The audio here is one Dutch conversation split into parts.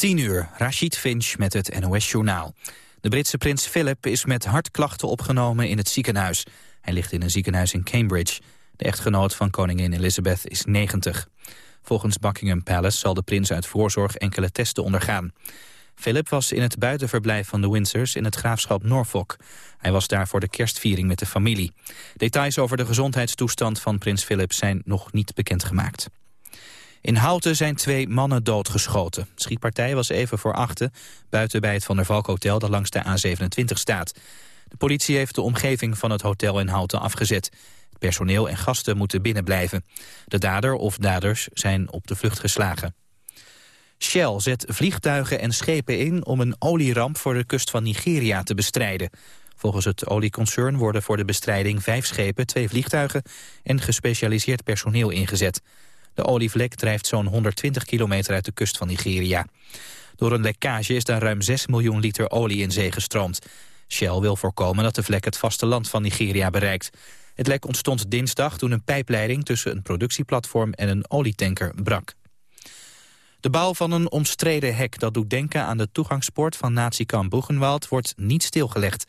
10 uur, Rashid Finch met het NOS-journaal. De Britse prins Philip is met hartklachten opgenomen in het ziekenhuis. Hij ligt in een ziekenhuis in Cambridge. De echtgenoot van koningin Elizabeth is 90. Volgens Buckingham Palace zal de prins uit voorzorg enkele testen ondergaan. Philip was in het buitenverblijf van de Windsors in het graafschap Norfolk. Hij was daar voor de kerstviering met de familie. Details over de gezondheidstoestand van prins Philip zijn nog niet bekendgemaakt. In Houten zijn twee mannen doodgeschoten. Schietpartij was even voor achten, buiten bij het Van der Valk Hotel dat langs de A27 staat. De politie heeft de omgeving van het hotel in Houten afgezet. Het personeel en gasten moeten binnenblijven. De dader of daders zijn op de vlucht geslagen. Shell zet vliegtuigen en schepen in om een olieramp voor de kust van Nigeria te bestrijden. Volgens het olieconcern worden voor de bestrijding vijf schepen, twee vliegtuigen en gespecialiseerd personeel ingezet. De olievlek drijft zo'n 120 kilometer uit de kust van Nigeria. Door een lekkage is daar ruim 6 miljoen liter olie in zee gestroomd. Shell wil voorkomen dat de vlek het vasteland van Nigeria bereikt. Het lek ontstond dinsdag toen een pijpleiding tussen een productieplatform en een olietanker brak. De bouw van een omstreden hek dat doet denken aan de toegangspoort van natiekamp Boegenwald wordt niet stilgelegd.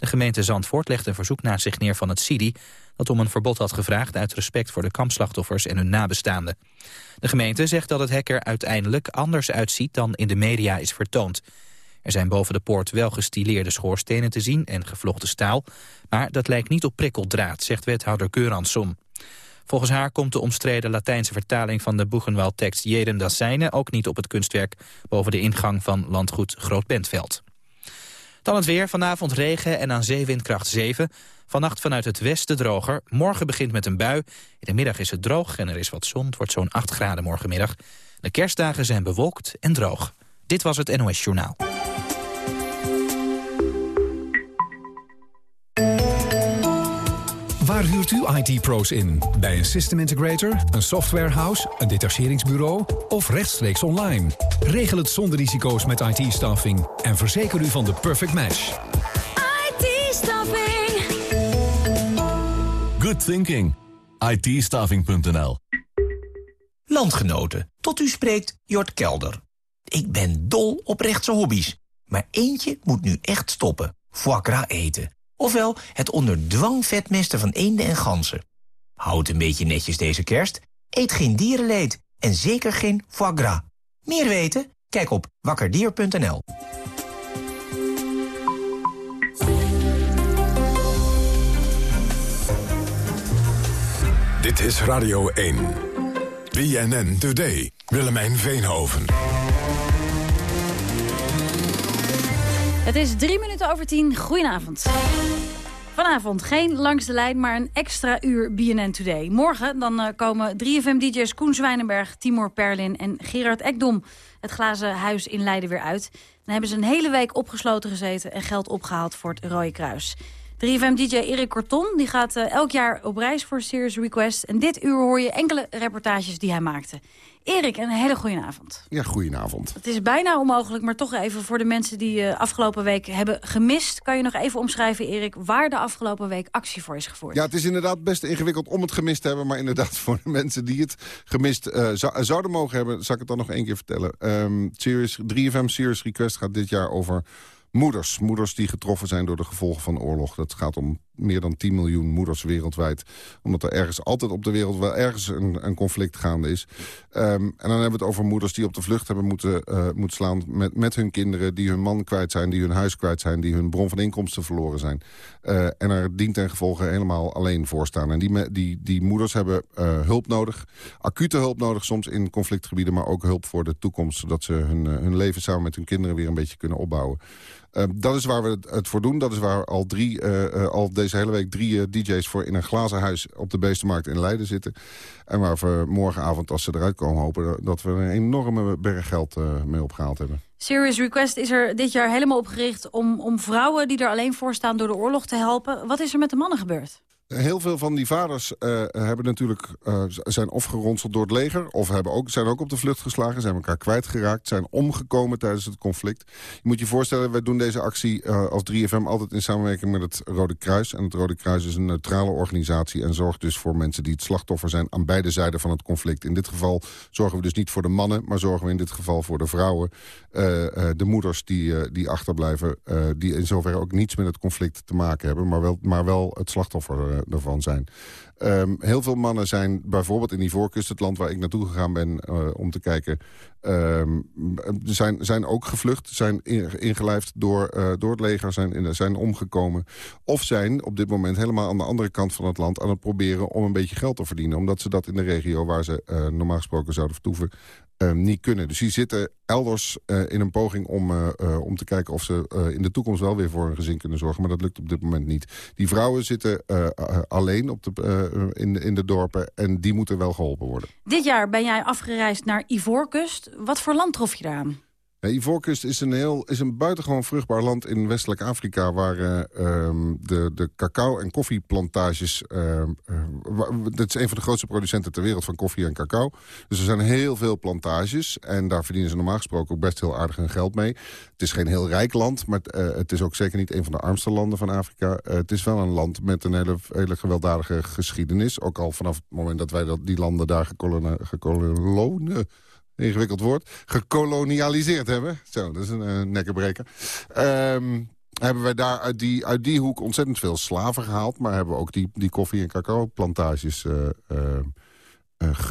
De gemeente Zandvoort legt een verzoek naar zich neer van het CIDI... dat om een verbod had gevraagd uit respect voor de kampslachtoffers en hun nabestaanden. De gemeente zegt dat het hek er uiteindelijk anders uitziet dan in de media is vertoond. Er zijn boven de poort wel gestileerde schoorstenen te zien en gevlochten staal... maar dat lijkt niet op prikkeldraad, zegt wethouder Keuransson. Volgens haar komt de omstreden Latijnse vertaling van de Boegenwald-tekst Jedem da Seine ook niet op het kunstwerk boven de ingang van landgoed Groot-Bentveld. Dan het weer, vanavond regen en aan zeewindkracht 7. Vannacht vanuit het westen droger. Morgen begint met een bui. In de middag is het droog en er is wat zon. Het wordt zo'n 8 graden morgenmiddag. De kerstdagen zijn bewolkt en droog. Dit was het NOS Journaal. Waar huurt u IT-pro's in? Bij een system integrator, een softwarehouse, een detacheringsbureau of rechtstreeks online? Regel het zonder risico's met IT-staffing en verzeker u van de perfect match. IT-staffing. Good thinking. it Landgenoten, tot u spreekt Jort Kelder. Ik ben dol op rechtse hobby's. Maar eentje moet nu echt stoppen. Foie gras eten. Ofwel het onder dwang vetmesten van eenden en ganzen. Houd een beetje netjes deze kerst. Eet geen dierenleed. En zeker geen foie gras. Meer weten? Kijk op wakkerdier.nl. Dit is Radio 1. BNN Today. Willemijn Veenhoven. Het is drie minuten over tien. Goedenavond. Vanavond geen langs de lijn, maar een extra uur BNN Today. Morgen dan uh, komen 3FM-dj's Koen Zwijnenberg, Timor Perlin en Gerard Ekdom... het glazen huis in Leiden weer uit. Dan hebben ze een hele week opgesloten gezeten en geld opgehaald voor het Rode Kruis. 3FM-dj Erik Corton die gaat uh, elk jaar op reis voor Serious Request. En dit uur hoor je enkele reportages die hij maakte. Erik, een hele goede avond. Ja, goedenavond. Het is bijna onmogelijk, maar toch even voor de mensen die uh, afgelopen week hebben gemist. Kan je nog even omschrijven, Erik, waar de afgelopen week actie voor is gevoerd? Ja, het is inderdaad best ingewikkeld om het gemist te hebben. Maar inderdaad, voor de mensen die het gemist uh, zou, zouden mogen hebben... zal ik het dan nog één keer vertellen. Um, Serious, 3FM Serious Request gaat dit jaar over moeders. Moeders die getroffen zijn door de gevolgen van oorlog. Dat gaat om meer dan 10 miljoen moeders wereldwijd. Omdat er ergens altijd op de wereld wel ergens een, een conflict gaande is. Um, en dan hebben we het over moeders die op de vlucht hebben moeten, uh, moeten slaan met, met hun kinderen. Die hun man kwijt zijn, die hun huis kwijt zijn. Die hun bron van inkomsten verloren zijn. Uh, en er dient ten gevolge helemaal alleen voor staan. En die, die, die moeders hebben uh, hulp nodig. Acute hulp nodig soms in conflictgebieden. Maar ook hulp voor de toekomst. Zodat ze hun, hun leven samen met hun kinderen weer een beetje kunnen opbouwen. Uh, dat is waar we het voor doen. Dat is waar al, drie, uh, uh, al deze hele week drie DJ's voor in een glazen huis op de Beestenmarkt in Leiden zitten. En waar we morgenavond, als ze eruit komen, hopen dat we een enorme berg geld mee opgehaald hebben. Serious Request is er dit jaar helemaal opgericht om, om vrouwen die er alleen voor staan door de oorlog te helpen. Wat is er met de mannen gebeurd? Heel veel van die vaders uh, hebben natuurlijk, uh, zijn of geronseld door het leger... of hebben ook, zijn ook op de vlucht geslagen, zijn elkaar kwijtgeraakt... zijn omgekomen tijdens het conflict. Je moet je voorstellen, wij doen deze actie uh, als 3FM altijd in samenwerking met het Rode Kruis. En het Rode Kruis is een neutrale organisatie... en zorgt dus voor mensen die het slachtoffer zijn aan beide zijden van het conflict. In dit geval zorgen we dus niet voor de mannen... maar zorgen we in dit geval voor de vrouwen, de moeders die, die achterblijven... die in zoverre ook niets met het conflict te maken hebben... maar wel, maar wel het slachtoffer ervan zijn. Um, heel veel mannen zijn bijvoorbeeld in Ivoorkust, het land waar ik naartoe gegaan ben uh, om te kijken, um, zijn, zijn ook gevlucht, zijn ingelijfd door, uh, door het leger, zijn, in, zijn omgekomen. Of zijn op dit moment helemaal aan de andere kant van het land aan het proberen om een beetje geld te verdienen. Omdat ze dat in de regio waar ze normaal gesproken zouden vertoeven niet kunnen. Dus die zitten elders uh, in een poging om, uh, om te kijken of ze in de toekomst wel weer voor een gezin kunnen zorgen. Maar dat lukt op dit moment niet. Die vrouwen zitten alleen op de, in, in de dorpen en die moeten wel geholpen worden. Dit jaar ben jij afgereisd naar Ivoorkust. Wat voor land trof je daar aan? Ja, Ivoorkust is een, heel, is een buitengewoon vruchtbaar land in westelijk Afrika... waar uh, um, de, de cacao- en koffieplantages... Uh, dat is een van de grootste producenten ter wereld van koffie en cacao. Dus er zijn heel veel plantages. En daar verdienen ze normaal gesproken ook best heel aardig hun geld mee. Het is geen heel rijk land, maar het is ook zeker niet een van de armste landen van Afrika. het is wel een land met een hele, hele gewelddadige geschiedenis. Ook al vanaf het moment dat wij dat, die landen daar gekoloniseerd ingewikkeld woord, gekolonialiseerd hebben. Zo, dat is een uh, nekkenbreker. Um, hebben wij daar uit die, uit die hoek ontzettend veel slaven gehaald... maar hebben we ook die, die koffie- en cacao-plantages uh, uh,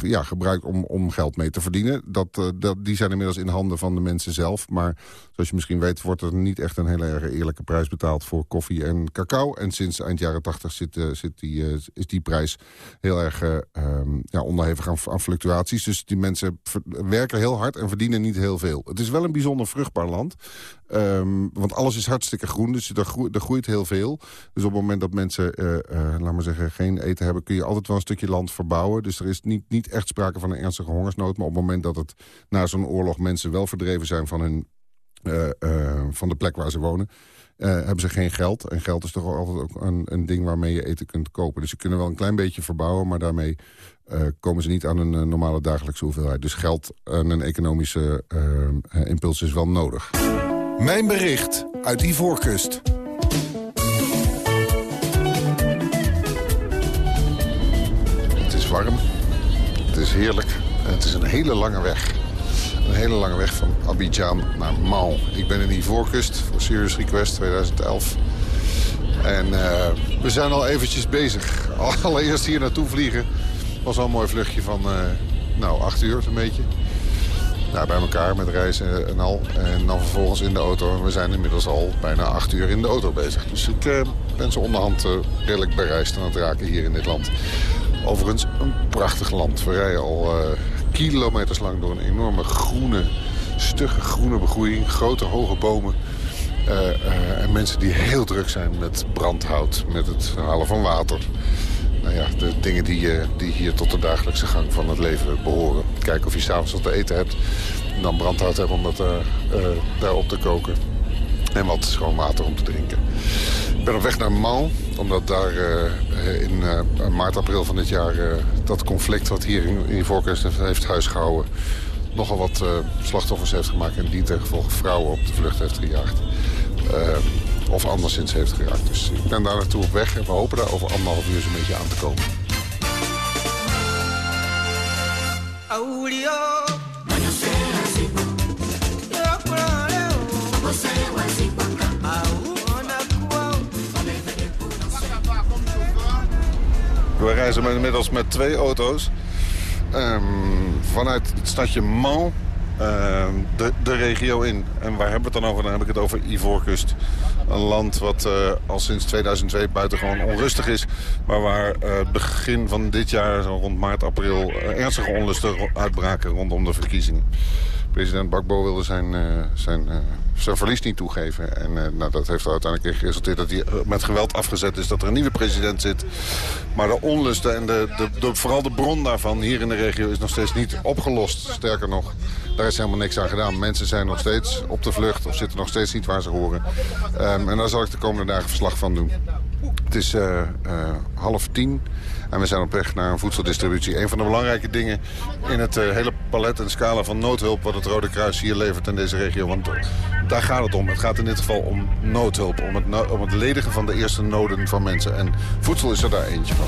ja, gebruikt om, om geld mee te verdienen. Dat, uh, dat, die zijn inmiddels in handen van de mensen zelf. Maar zoals je misschien weet wordt er niet echt een hele erg eerlijke prijs betaald voor koffie en cacao. En sinds eind jaren tachtig zit, uh, zit die, is die prijs heel erg um, ja, onderhevig aan, fluctuaties. Dus die mensen werken heel hard en verdienen niet heel veel. Het is wel een bijzonder vruchtbaar land. Um, want alles is hartstikke groen, dus er, groeit, er groeit heel veel. Dus op het moment dat mensen, laat maar zeggen, geen eten hebben... kun je altijd wel een stukje land verbouwen. Dus er is niet niet, echt sprake van een ernstige hongersnood. Maar op het moment dat het na zo'n oorlog mensen wel verdreven zijn van, hun, uh, van de plek waar ze wonen... Hebben ze geen geld. En geld is toch altijd ook een, een, ding waarmee je eten kunt kopen. Dus ze kunnen wel een klein beetje verbouwen, maar daarmee komen ze niet aan een normale dagelijkse hoeveelheid. Dus geld en een economische impuls is wel nodig. Mijn bericht uit Ivoorkust. Het is warm. Het is heerlijk. En het is een hele lange weg. Een hele lange weg van Abidjan naar Mal. Ik ben in Ivoorkust voor Serious Request 2011. En uh, we zijn al eventjes bezig. Allereerst hier naartoe vliegen. was al een mooi vluchtje van uh, nou, acht uur zo'n beetje. Nou, bij elkaar met reizen en al. En dan vervolgens in de auto. We zijn inmiddels al bijna acht uur in de auto bezig. Dus ik uh, ben zo onderhand redelijk bereisd aan het raken hier in dit land. Overigens een prachtig land. We rijden al uh, kilometers lang door een enorme groene, stugge groene begroeiing. Grote hoge bomen. Uh, uh, en mensen die heel druk zijn met brandhout, met het halen van water. Nou ja, de dingen die, die hier tot de dagelijkse gang van het leven behoren. Kijken of je s'avonds wat te eten hebt. En dan brandhout hebben om dat daar op te koken. En wat schoon water om te drinken. Ik ben op weg naar Mans, omdat daar in maart, april van dit jaar... Dat conflict wat hier in, in Ivoorkust heeft huisgehouden... nogal wat slachtoffers heeft gemaakt... en die ten vrouwen op de vlucht heeft gejaagd. Of anderszins heeft geraakt. Dus ik ben daar naartoe op weg en we hopen daar over anderhalf uur zo'n beetje aan te komen. We reizen inmiddels met twee auto's. Um, vanuit het stadje Mans uh, de, de, regio in. En waar hebben we het dan over? Dan heb ik het over Ivoorkust. Een land wat uh, al sinds 2002 buitengewoon onrustig is. Maar waar uh, begin van dit jaar, rond maart, april... ernstige onlusten uitbraken rondom de verkiezingen. President Bakbo wilde zijn, zijn zijn verlies niet toegeven. En uh, nou, dat heeft er uiteindelijk in geresulteerd dat hij met geweld afgezet is. Dat er een nieuwe president zit. Maar de onlusten en de, de, de, vooral de bron daarvan hier in de regio is nog steeds niet opgelost. Sterker nog, daar is helemaal niks aan gedaan. Mensen zijn nog steeds op de vlucht of zitten nog steeds niet waar ze horen. Um, en daar zal ik de komende dagen verslag van doen. Het is half tien en we zijn op weg naar een voedseldistributie. Een van de belangrijke dingen in het uh, hele palet en scala van noodhulp... wat het Rode Kruis hier levert in deze regio. Want daar gaat het om. Het gaat in dit geval om noodhulp. Om het, om het ledigen van de eerste noden van mensen. En voedsel is er daar eentje van.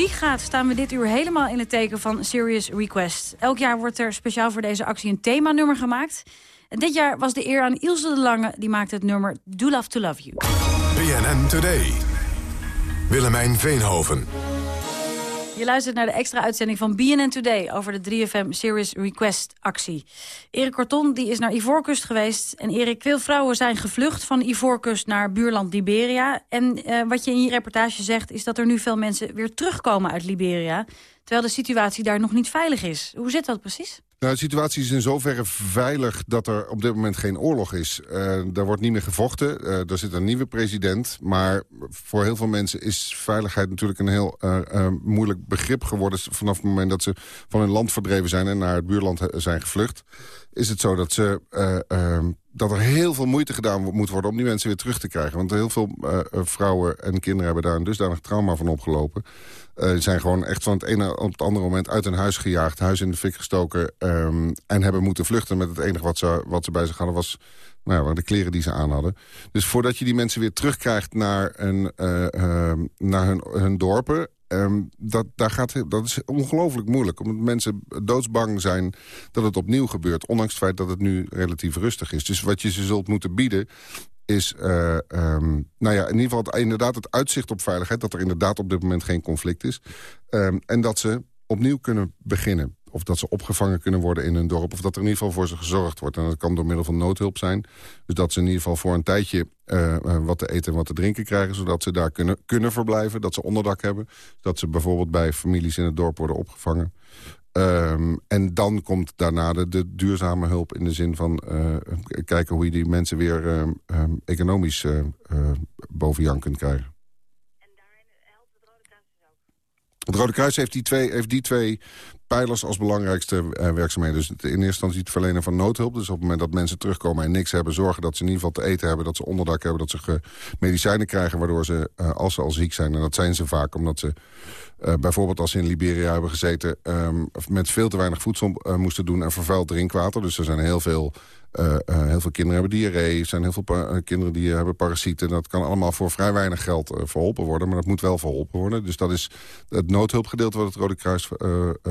Muziek gaat, staan we dit uur helemaal in het teken van Serious Request. Elk jaar wordt er speciaal voor deze actie een themanummer gemaakt. En dit jaar was de eer aan Ilse de Lange, die maakte het nummer Do Love To Love You. BNN Today. Willemijn Veenhoven. Je luistert naar de extra uitzending van BNN Today... over de 3FM Serious Request actie. Erik Corton die is naar Ivoorkust geweest. En Erik, veel vrouwen zijn gevlucht van Ivoorkust naar buurland Liberia. En eh, wat je in je reportage zegt... is dat er nu veel mensen weer terugkomen uit Liberia... terwijl de situatie daar nog niet veilig is. Hoe zit dat precies? Nou, de situatie is in zoverre veilig dat er op dit moment geen oorlog is. Uh, er wordt niet meer gevochten, uh, er zit een nieuwe president. Maar voor heel veel mensen is veiligheid natuurlijk een heel uh, moeilijk begrip geworden... vanaf het moment dat ze van hun land verdreven zijn en naar het buurland zijn gevlucht. Is het zo dat, ze, dat er heel veel moeite gedaan moet worden om die mensen weer terug te krijgen. Want heel veel vrouwen en kinderen hebben daar een dusdanig trauma van opgelopen... Uh, zijn gewoon echt van het ene op het andere moment uit hun huis gejaagd. Huis in de fik gestoken. Um, en hebben moeten vluchten met het enige wat ze, wat ze bij zich hadden was nou ja, de kleren die ze aan hadden. Dus voordat je die mensen weer terugkrijgt naar, een, eh, eh, naar hun, hun dorpen... ehm, dat, daar gaat, dat is ongelooflijk moeilijk. Omdat mensen doodsbang zijn dat het opnieuw gebeurt. Ondanks het feit dat het nu relatief rustig is. Dus wat je ze zult moeten bieden is eh, ehm, nou ja, in ieder geval het, inderdaad het uitzicht op veiligheid... dat er inderdaad op dit moment geen conflict is. Ehm, en dat ze opnieuw kunnen beginnen. Of dat ze opgevangen kunnen worden in hun dorp. Of dat er in ieder geval voor ze gezorgd wordt. En dat kan door middel van noodhulp zijn. Dus dat ze in ieder geval voor een tijdje eh, eh, wat te eten en wat te drinken krijgen. Zodat ze daar kunnen, kunnen verblijven. Dat ze onderdak hebben. Dat ze bijvoorbeeld bij families in het dorp worden opgevangen. Ehm, en dan komt daarna de, de duurzame hulp in de zin van eh, kijken hoe je die mensen weer ehm, ehm, economisch eh, eh, boven Jan kunt krijgen. Het Rode Kruis heeft die twee, heeft die twee pijlers als belangrijkste eh, werkzaamheden. Dus in eerste instantie het verlenen van noodhulp. Dus op het moment dat mensen terugkomen en niks hebben... zorgen dat ze in ieder geval te eten hebben, dat ze onderdak hebben... dat ze medicijnen krijgen waardoor ze, eh, als ze al ziek zijn... en dat zijn ze vaak omdat ze eh, bijvoorbeeld als ze in Liberia hebben gezeten... ehm, met veel te weinig voedsel moesten doen en vervuild drinkwater. Dus er zijn heel veel... eh, eh, heel veel kinderen hebben diarree. Er zijn heel veel eh, kinderen die hebben parasieten. Dat kan allemaal voor vrij weinig geld verholpen worden. Maar dat moet wel verholpen worden. Dus dat is het noodhulpgedeelte wat het Rode Kruis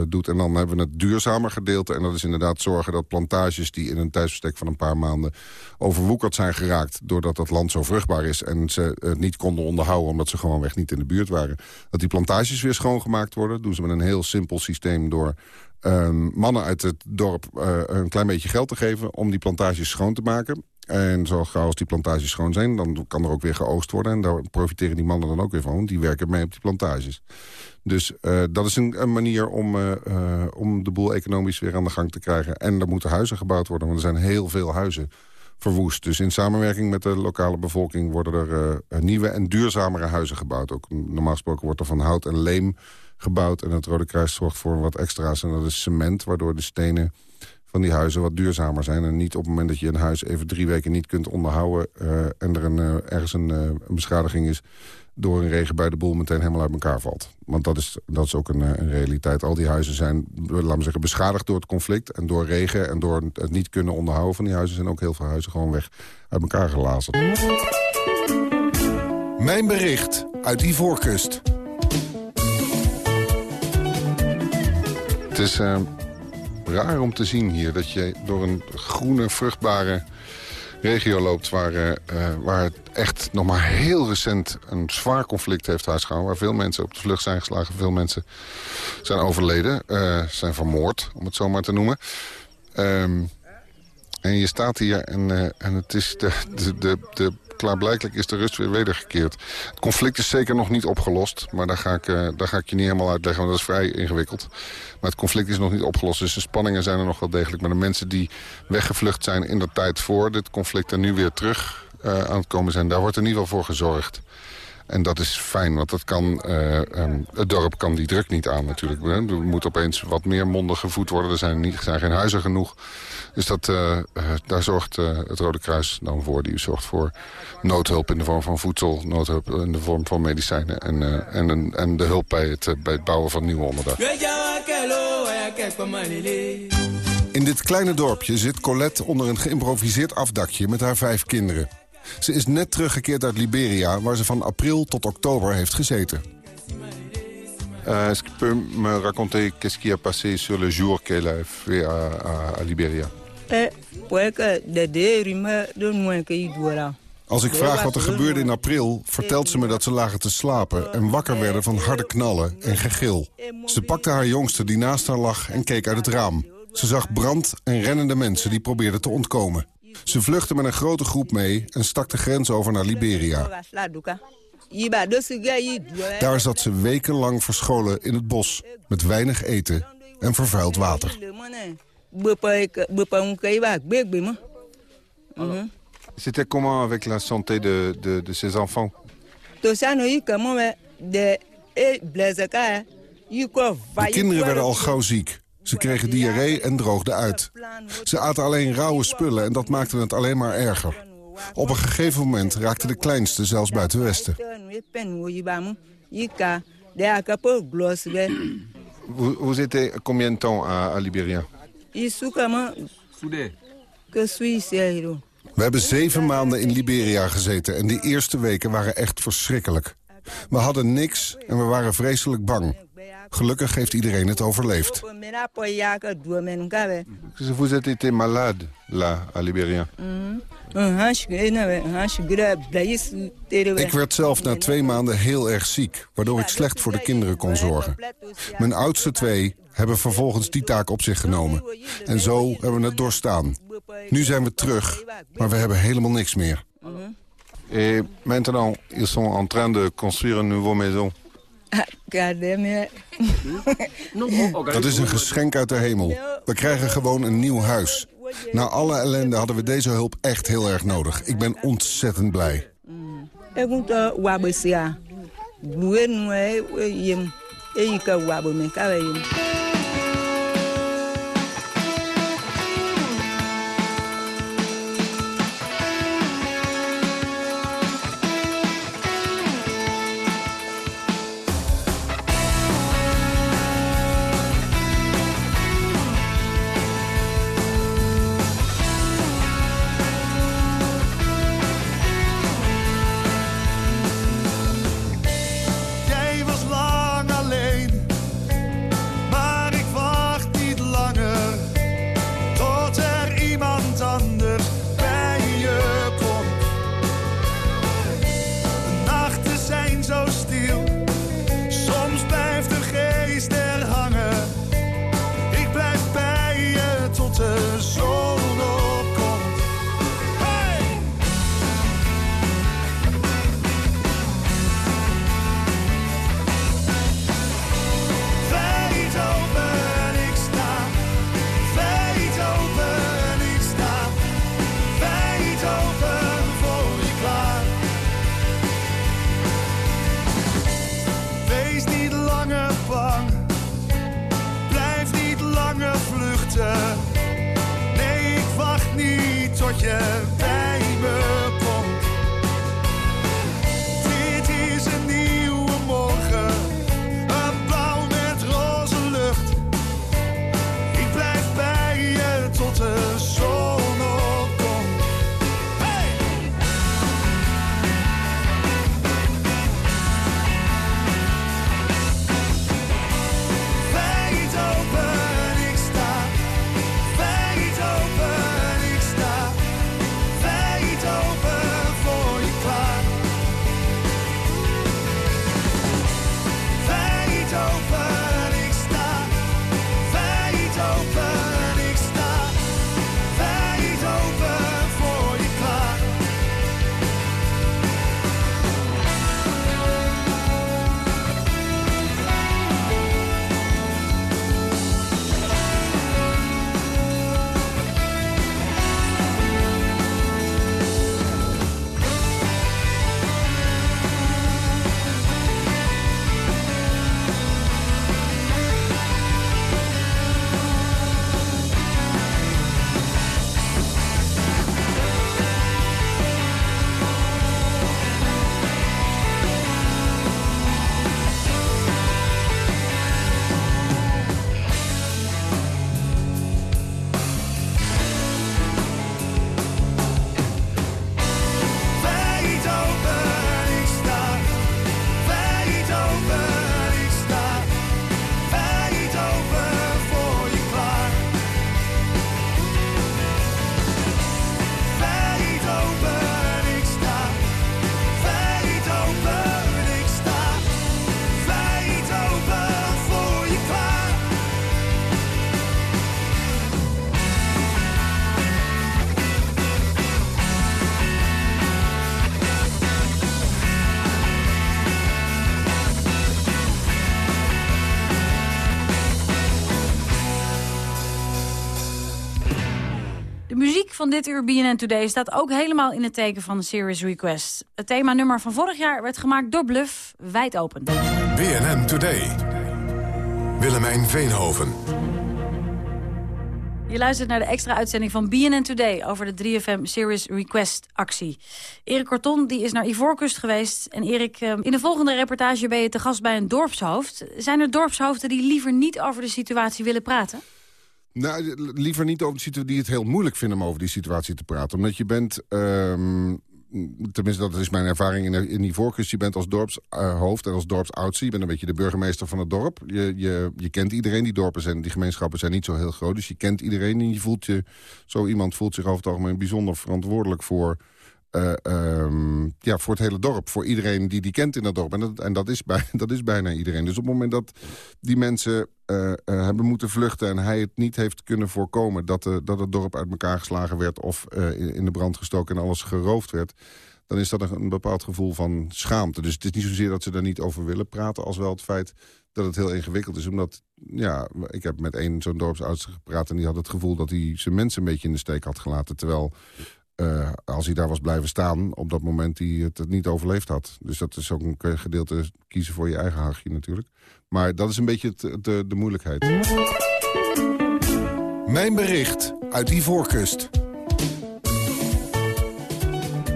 doet. En dan hebben we het duurzamer gedeelte. En dat is inderdaad zorgen dat plantages die in een tijdsbestek van een paar maanden overwoekerd zijn geraakt. Doordat dat land zo vruchtbaar is. En ze het niet konden onderhouden omdat ze gewoonweg niet in de buurt waren. Dat die plantages weer schoongemaakt worden. Dat doen ze met een heel simpel systeem door ehm, mannen uit het dorp eh, een klein beetje geld te geven... om die plantages schoon te maken. En zo als die plantages schoon zijn, dan kan er ook weer geoogst worden. En daar profiteren die mannen dan ook weer van, die werken mee op die plantages. Dus eh, dat is een, manier om, eh, om de boel economisch weer aan de gang te krijgen. En er moeten huizen gebouwd worden, want er zijn heel veel huizen verwoest. Dus in samenwerking met de lokale bevolking worden er nieuwe en duurzamere huizen gebouwd. Ook normaal gesproken wordt er van hout en leem gebouwd. En het Rode Kruis zorgt voor wat extra's. En dat is cement, waardoor de stenen van die huizen wat duurzamer zijn. En niet op het moment dat je een huis even drie weken niet kunt onderhouden... eh, en er een, eh, ergens een, eh, een beschadiging is door een regenbui de boel meteen helemaal uit elkaar valt. Want dat is, dat is ook een, realiteit. Al die huizen zijn, laten we zeggen, beschadigd door het conflict... en door regen en door het niet kunnen onderhouden van die huizen... zijn ook heel veel huizen gewoon weg uit elkaar gelazerd. Mijn bericht uit Ivoorkust. Het is eh, raar om te zien hier dat je door een groene, vruchtbare regio loopt... Waar, eh, eh, waar het echt nog maar heel recent een zwaar conflict heeft huisgehouden... waar veel mensen op de vlucht zijn geslagen, veel mensen zijn overleden... zijn vermoord, om het zo maar te noemen. Ehm, en je staat hier en, en het is de, de, de, de, klaarblijkelijk is de rust weer wedergekeerd. Het conflict is zeker nog niet opgelost, maar daar ga ik, eh, daar ga ik je niet helemaal uitleggen, want dat is vrij ingewikkeld. Maar het conflict is nog niet opgelost, dus de spanningen zijn er nog wel degelijk. Maar de mensen die weggevlucht zijn in de tijd voor dit conflict en nu weer terug eh, aan het komen zijn, daar wordt in ieder geval voor gezorgd. En dat is fijn, want dat kan, eh, ehm, het dorp kan die druk niet aan natuurlijk. Er moet opeens wat meer monden gevoed worden. Er zijn, niet, zijn geen huizen genoeg. Dus dat, eh, eh, daar zorgt eh, het Rode Kruis dan voor. Die zorgt voor noodhulp in de vorm van voedsel. Noodhulp in de vorm van medicijnen. En, eh, en, en de hulp bij het, bij het bouwen van nieuwe onderdak. In dit kleine dorpje zit Colette onder een geïmproviseerd afdakje met haar vijf kinderen. Ze is net teruggekeerd uit Liberia, waar ze van april tot oktober heeft gezeten. Uh, Est-ce que tu peux me raconter qu'est-ce qui a passé sur le jour qu'elle a fait à, à, à Liberia? Als ik vraag wat er gebeurde in april, vertelt ze me dat ze lagen te slapen... en wakker werden van harde knallen en gegil. Ze pakte haar jongste die naast haar lag en keek uit het raam. Ze zag brand en rennende mensen die probeerden te ontkomen. Ze vluchtte met een grote groep mee en stak de grens over naar Liberia. Daar zat ze wekenlang verscholen in het bos, met weinig eten en vervuild water. C'était comment avec la santé de, de, de ses enfants? De kinderen werden al gauw ziek. Ze kregen diarree en droogden uit. Ze aten alleen rauwe spullen en dat maakte het alleen maar erger. Op een gegeven moment raakte de kleinste zelfs buiten Westen. Vous, étiez combien de temps à Liberia? We hebben zeven maanden in Liberia gezeten en die eerste weken waren echt verschrikkelijk. We hadden niks en we waren vreselijk bang. Gelukkig heeft iedereen het overleefd. Vous été malade, là, à Libéria. Ik werd zelf na twee maanden heel erg ziek, waardoor ik slecht voor de kinderen kon zorgen. Mijn oudste twee hebben vervolgens die taak op zich genomen. En zo hebben we het doorstaan. Nu zijn we terug, maar we hebben helemaal niks meer. Et maintenant, ils sont en train de construire une nouvelle maison. Dat is een geschenk uit de hemel. We krijgen gewoon een nieuw huis. Na alle ellende hadden we deze hulp echt heel erg nodig. Ik ben ontzettend blij. Jij van dit uur BNN Today staat ook helemaal in het teken van de Serious Request. Het themanummer van vorig jaar werd gemaakt door Bluff, wijd open. BNN Today. Willemijn Veenhoven. Je luistert naar de extra uitzending van BNN Today... over de 3FM Serious Request actie. Erik Corton die is naar Ivoorkust geweest. En Erik, eh, in de volgende reportage ben je te gast bij een dorpshoofd. Zijn er dorpshoofden die liever niet over de situatie willen praten? Nou, liever niet over de situatie die het heel moeilijk vinden om over die situatie te praten. Omdat je bent, ehm, tenminste dat is mijn ervaring in, in die voorkust... je bent als dorpshoofd en als dorpsoudste, je bent een beetje de burgemeester van het dorp. Je, je, je kent iedereen, die dorpen zijn, die gemeenschappen zijn niet zo heel groot. Dus je kent iedereen en je voelt je, zo iemand voelt zich over het algemeen bijzonder verantwoordelijk voor... Uh, um, ja, voor het hele dorp. Voor iedereen die die kent in dat dorp. En dat, en dat, is, bij, dat is bijna iedereen. Dus op het moment dat die mensen uh, uh, hebben moeten vluchten... en hij het niet heeft kunnen voorkomen dat, de, dat het dorp uit elkaar geslagen werd... of in, de brand gestoken en alles geroofd werd... dan is dat een, een, bepaald gevoel van schaamte. Dus het is niet zozeer dat ze daar niet over willen praten... als wel het feit dat het heel ingewikkeld is. Omdat, ja, ik heb met één zo'n dorpsoudste gepraat... en die had het gevoel dat hij zijn mensen een beetje in de steek had gelaten... terwijl uh, als hij daar was blijven staan op dat moment hij het, het, niet overleefd had. Dus dat is ook een gedeelte kiezen voor je eigen hachje natuurlijk. Maar dat is een beetje de, de moeilijkheid. Mijn bericht uit Ivoorkust.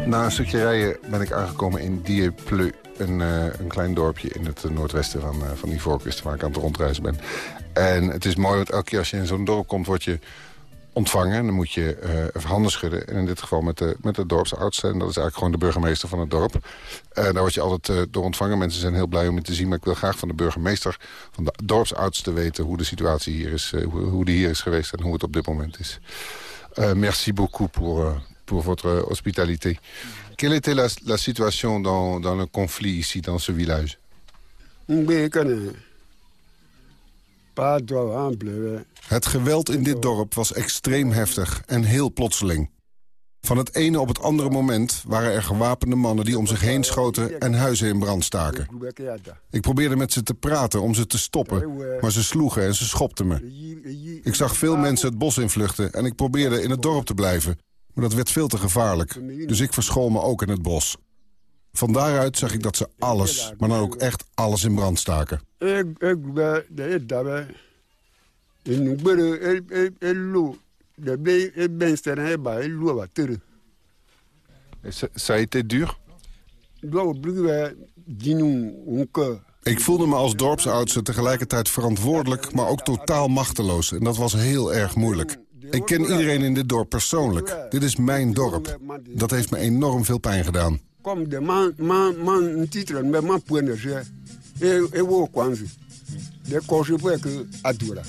Na een stukje rijden ben ik aangekomen in Diepleu. Een, uh, een klein dorpje in het noordwesten van, uh, van Ivoorkust... waar ik aan het rondreizen ben. En het is mooi, want elke keer als je in zo'n dorp komt... word je ontvangen. En dan moet je uh, handen schudden. En in dit geval met de, met de dorpsarts. En dat is eigenlijk gewoon de burgemeester van het dorp. Uh, daar word je altijd uh, door ontvangen. Mensen zijn heel blij om je te zien. Maar ik wil graag van de burgemeester, van de dorpsarts te weten... hoe de situatie hier is, hoe, hoe die hier is geweest en hoe het op dit moment is. merci beaucoup pour, pour votre hospitalité. Quelle était la, situation dans, dans le conflit ici, dans ce village? Het geweld in dit dorp was extreem heftig en heel plotseling. Van het ene op het andere moment waren er gewapende mannen die om zich heen schoten en huizen in brand staken. Ik probeerde met ze te praten om ze te stoppen, maar ze sloegen en ze schopten me. Ik zag veel mensen het bos invluchten en ik probeerde in het dorp te blijven. Maar dat werd veel te gevaarlijk, dus ik verschool me ook in het bos. Van daaruit zag ik dat ze alles, maar dan ook echt alles in brand staken. Ça a été dur? Ik voelde me als dorpsoudste tegelijkertijd verantwoordelijk, maar ook totaal machteloos. En dat was heel erg moeilijk. Ik ken iedereen in dit dorp persoonlijk. Dit is mijn dorp. Dat heeft me enorm veel pijn gedaan. Kom de man, man, man titre, met man poenergie. E wo kwanzi. De koshi que adura.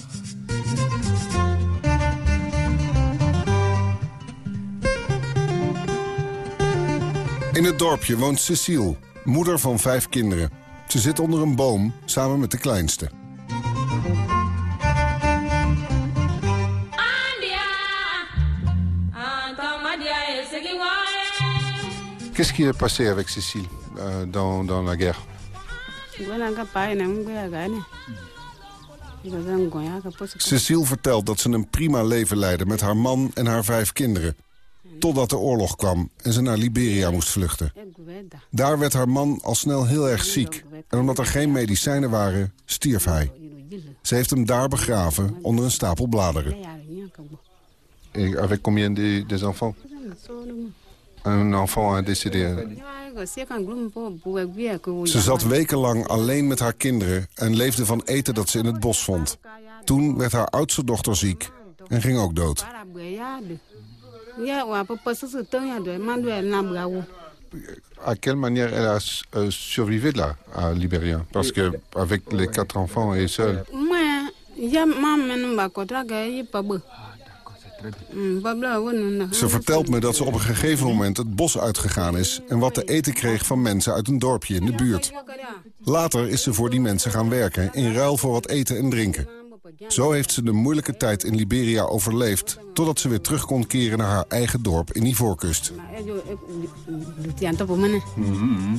In het dorpje woont Cecile, moeder van vijf kinderen. Ze zit onder een boom samen met de kleinste. Qu'est-ce qui est passé avec Cécile euh, dans, dans la guerre Cecile vertelt dat ze een prima leven leidde met haar man en haar vijf kinderen. Totdat de oorlog kwam en ze naar Liberia moest vluchten. Daar werd haar man al snel heel erg ziek. En omdat er geen medicijnen waren, stierf hij. Ze heeft hem daar begraven onder een stapel bladeren. Avec combien de, des enfants een enfant décédé. Ze zat wekenlang alleen met haar kinderen en leefde van eten dat ze in het bos vond. Toen werd haar oudste dochter ziek en ging ook dood. À quelle manière elle a euh, survécu là, à Libéria Parce que avec les quatre enfants et seule. Ze vertelt me dat ze op een gegeven moment het bos uitgegaan is... en wat te eten kreeg van mensen uit een dorpje in de buurt. Later is ze voor die mensen gaan werken, in ruil voor wat eten en drinken. Zo heeft ze de moeilijke tijd in Liberia overleefd... totdat ze weer terug kon keren naar haar eigen dorp in Ivoorkust. Mm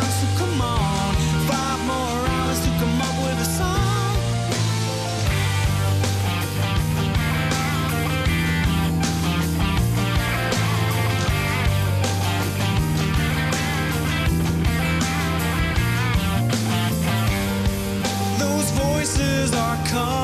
come.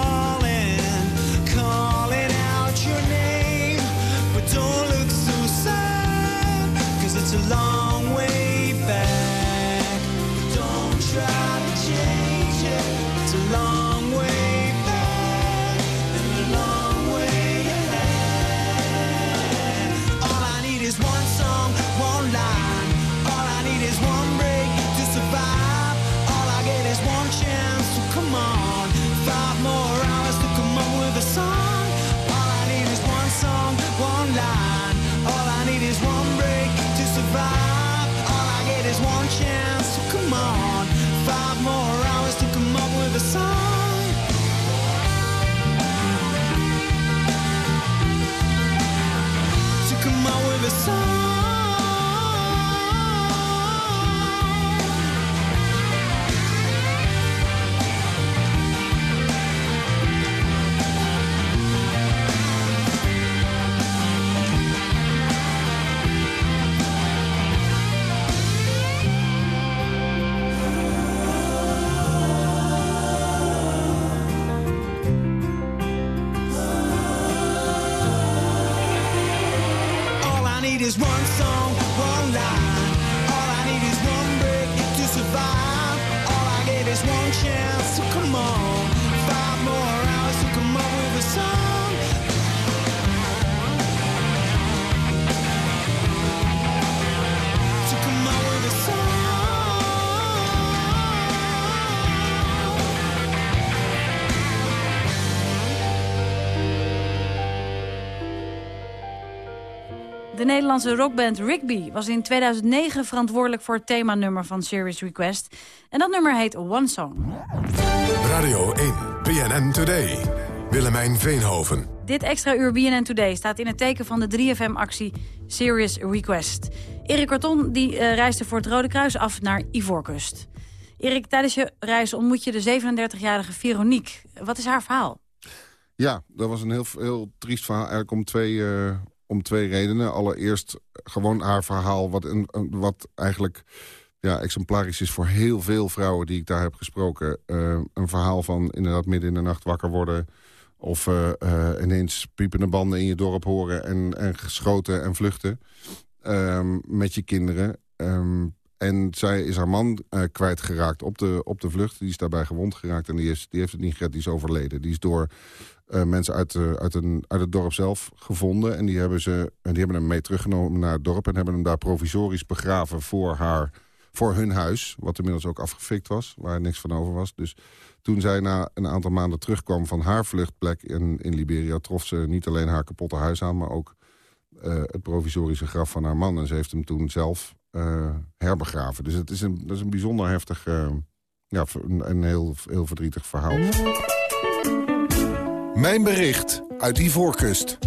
Need is one song, one line. All I need is one break to survive. All I get is one chance to come on. De Nederlandse rockband Rigby was in 2009 verantwoordelijk voor het themanummer van Serious Request. En dat nummer heet One Song. Radio 1, BNN Today. Willemijn Veenhoven. Dit extra uur BNN Today staat in het teken van de 3FM-actie Serious Request. Erik Karton die, eh, reisde voor het Rode Kruis af naar Ivoorkust. Erik, tijdens je reis ontmoet je de 37-jarige Veronique. Wat is haar verhaal? Ja, dat was een heel, heel triest verhaal. Eigenlijk om twee, eh, om twee redenen. Allereerst gewoon haar verhaal, wat, een, wat eigenlijk ja, exemplarisch is voor heel veel vrouwen die ik daar heb gesproken. Eh, een verhaal van inderdaad midden in de nacht wakker worden... of eh, eh, ineens piepende banden in je dorp horen en, en geschoten en vluchten ehm, met je kinderen. Ehm, en zij is haar man eh, kwijtgeraakt op de, op de vlucht. Die is daarbij gewond geraakt en die, is, die heeft het niet gered. Die is overleden. Die is door eh, mensen uit, de, uit, een, uit het dorp zelf gevonden. En die hebben, ze, en die hebben hem mee teruggenomen naar het dorp... en hebben hem daar provisorisch begraven voor, haar, voor hun huis. Wat inmiddels ook afgefikt was, waar niks van over was. Dus toen zij na een aantal maanden terugkwam van haar vluchtplek in, in Liberia... trof ze niet alleen haar kapotte huis aan, maar ook eh, het provisorische graf van haar man. En ze heeft hem toen zelf eh, herbegraven. Dus het is een, dat is een bijzonder heftig... eh, ja, een heel, heel verdrietig verhaal. Mijn bericht uit Ivoorkust.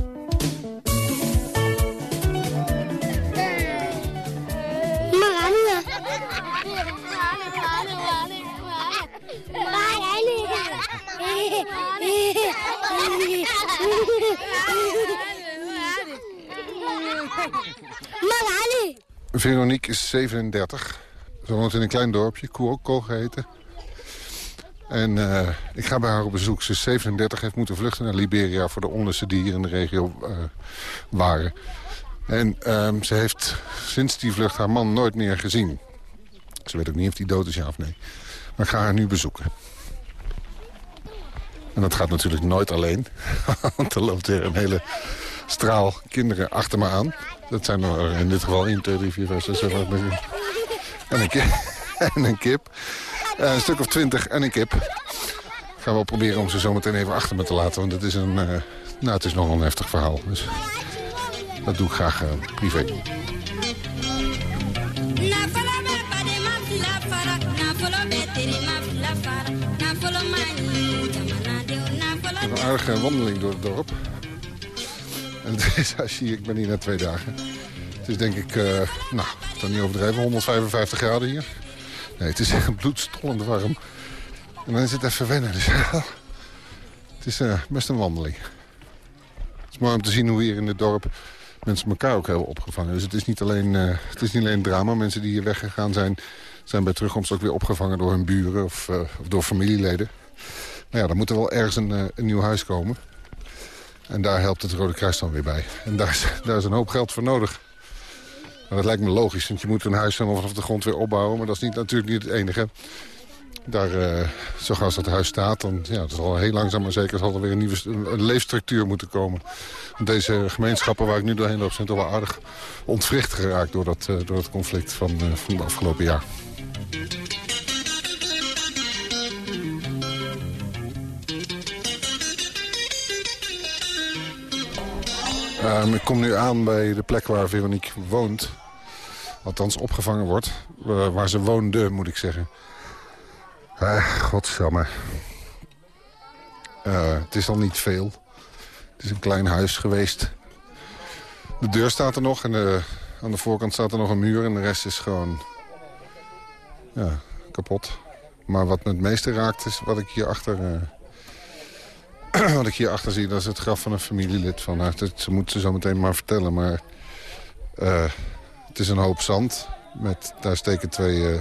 Veronique is 37. Ze woont in een klein dorpje, Kuoko geheten. En eh, ik ga bij haar op bezoek. Ze is 37, heeft moeten vluchten naar Liberia... voor de onderste die hier in de regio eh, waren. En ehm, ze heeft sinds die vlucht haar man nooit meer gezien. Ze weet ook niet of hij dood is, ja of nee. Maar ik ga haar nu bezoeken. En dat gaat natuurlijk nooit alleen. Want er loopt weer een hele straal kinderen achter me aan. Dat zijn er in dit geval 1, 2, 3, 4, 5, 6, 7, 8, 9... En een kip. en een kip. Uh, een stuk of twintig en een kip. Ik ga wel proberen om ze zo meteen even achter me te laten. Want het is, een, uh, nou, het is nogal een heftig verhaal. Dus dat doe ik graag uh, privé. Een aardige wandeling door het dorp. En het is, als je, ik ben hier net twee dagen. Het is denk ik, uh, nou, ik kan niet overdrijven, 155 graden hier. Nee, het is echt bloedstollend warm. En dan is het even wennen. Dus het is uh, best een wandeling. Het is mooi om te zien hoe hier in het dorp mensen elkaar ook hebben opgevangen. Dus het is niet alleen, uh, het is niet alleen drama. Mensen die hier weggegaan zijn, zijn bij terugkomst ook weer opgevangen door hun buren of, uh, of door familieleden. Maar ja, dan moet er wel ergens een, een, nieuw huis komen. En daar helpt het Rode Kruis dan weer bij. En daar is, daar is een hoop geld voor nodig. Maar dat lijkt me logisch, want je moet een huis helemaal vanaf de grond weer opbouwen. Maar dat is niet, natuurlijk niet het enige. Daar, uh, zo gauw dat huis staat, dan ja, het is al heel langzaam maar zeker zal er weer een nieuwe een leefstructuur moeten komen. Want deze gemeenschappen waar ik nu doorheen loop zijn toch wel aardig ontwricht geraakt door dat, uh, door dat conflict van, uh, van het afgelopen jaar. Um, ik kom nu aan bij de plek waar Veronique woont. Althans opgevangen wordt. Uh, waar ze woonde, moet ik zeggen. Uh, godsamme. Uh, het is al niet veel. Het is een klein huis geweest. De deur staat er nog en aan de voorkant staat er nog een muur. En de rest is gewoon ja, kapot. Maar wat me het meeste raakt is wat ik hier achter... wat ik hier achter zie, dat is het graf van een familielid van haar. Dat ze zo meteen maar vertellen, maar... Uh, het is een hoop zand. Met, daar steken twee... Uh,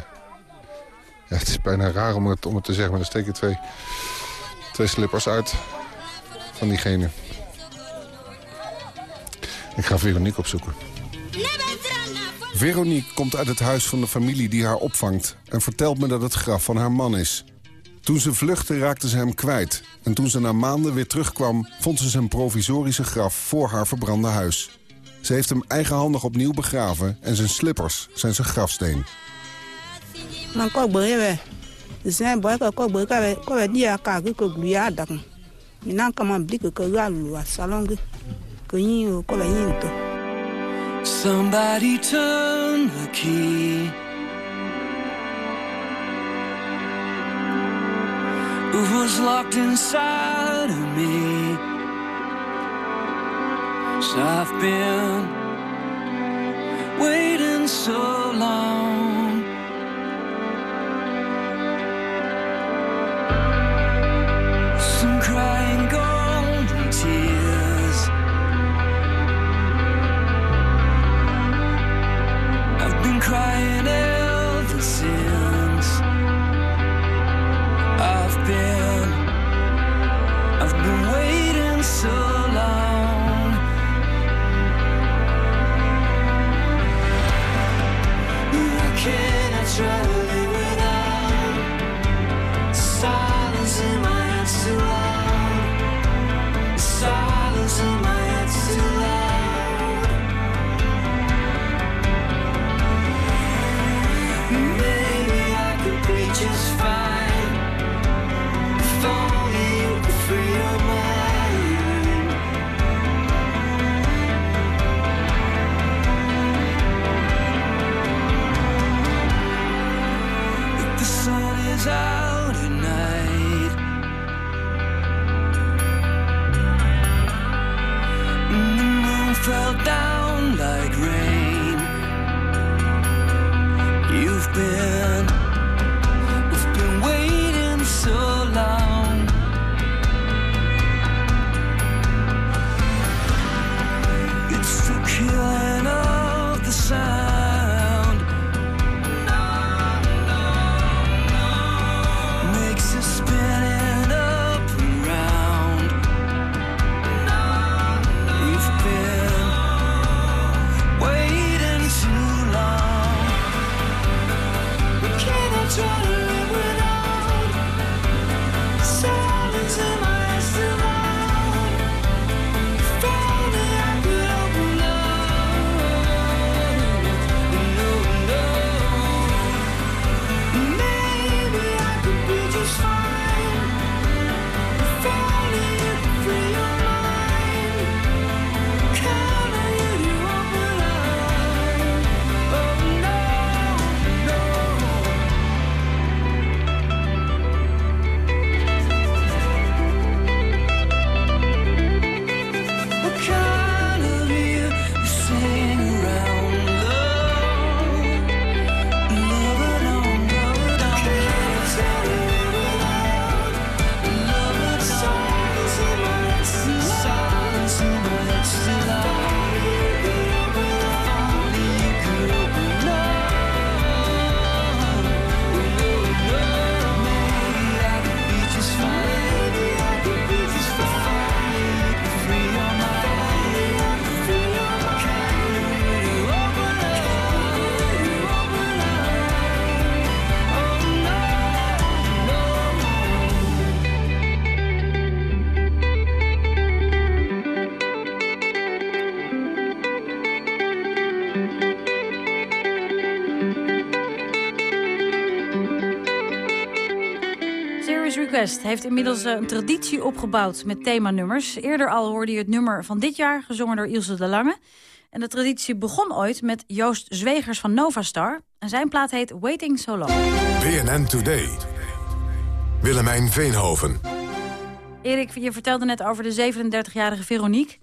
ja, het is bijna raar om het, om het te zeggen, maar er steken twee, twee slippers uit van diegene. Ik ga Veronique opzoeken. Veronique komt uit het huis van de familie die haar opvangt... en vertelt me dat het graf van haar man is. Toen ze vluchtte raakte ze hem kwijt. En toen ze na maanden weer terugkwam... vond ze zijn provisorische graf voor haar verbrande huis. Ze heeft hem eigenhandig opnieuw begraven... en zijn slippers zijn zijn grafsteen. Was locked inside of me? So I've been waiting so long. Sun is Heeft inmiddels eh, een traditie opgebouwd met themanummers. Eerder al hoorde je het nummer van dit jaar, gezongen door Ilse de Lange. En de traditie begon ooit met Joost Zwegers van Novastar. En zijn plaat heet Waiting So Long. BNN Today. Willemijn Veenhoven. Erik, je vertelde net over de 37-jarige Veronique.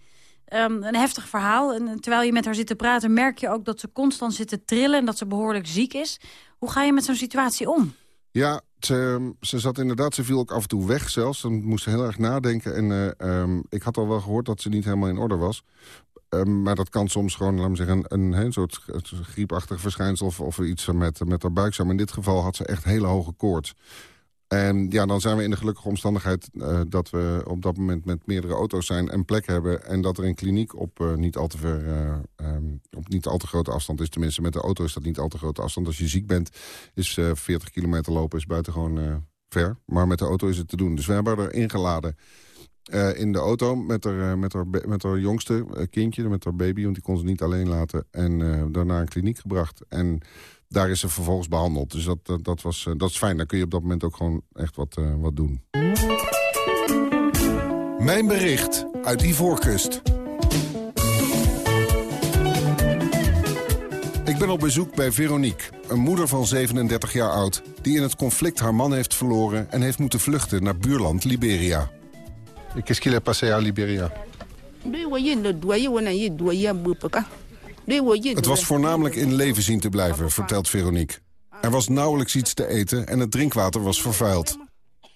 Ehm, een heftig verhaal. En terwijl je met haar zit te praten, merk je ook dat ze constant zit te trillen... en dat ze behoorlijk ziek is. Hoe ga je met zo'n situatie om? Ja, ze, ze zat inderdaad, ze viel ook af en toe weg zelfs. Ze moest heel erg nadenken. En eh, ehm, ik had al wel gehoord dat ze niet helemaal in orde was. Ehm, maar dat kan soms gewoon, laten we zeggen, een, een, soort griepachtig verschijnsel... of, of iets met, met haar buikzaam. In dit geval had ze echt hele hoge koorts. En ja, dan zijn we in de gelukkige omstandigheid uh, dat we op dat moment met meerdere auto's zijn en plek hebben. En dat er een kliniek op, uh, niet, al te ver, uh, um, op niet al te grote afstand is. Tenminste, met de auto is dat niet al te grote afstand. Als je ziek bent, is 40 kilometer lopen is buitengewoon ver. Maar met de auto is het te doen. Dus we hebben er ingeladen in de auto met haar, met met haar jongste kindje, met haar baby. Want die kon ze niet alleen laten. En daarna een kliniek gebracht. En daar is ze vervolgens behandeld. Dus dat, dat, dat, was, dat is fijn. Dan kun je op dat moment ook gewoon echt wat, uh, wat doen. Mijn bericht uit Ivoorkust. Ik ben op bezoek bij Veronique, een moeder van 37 jaar oud... die in het conflict haar man heeft verloren en heeft moeten vluchten naar buurland Liberia. Qu'est-ce qu'il a passé à Liberia? Het was voornamelijk in leven zien te blijven, vertelt Veronique. Er was nauwelijks iets te eten en het drinkwater was vervuild.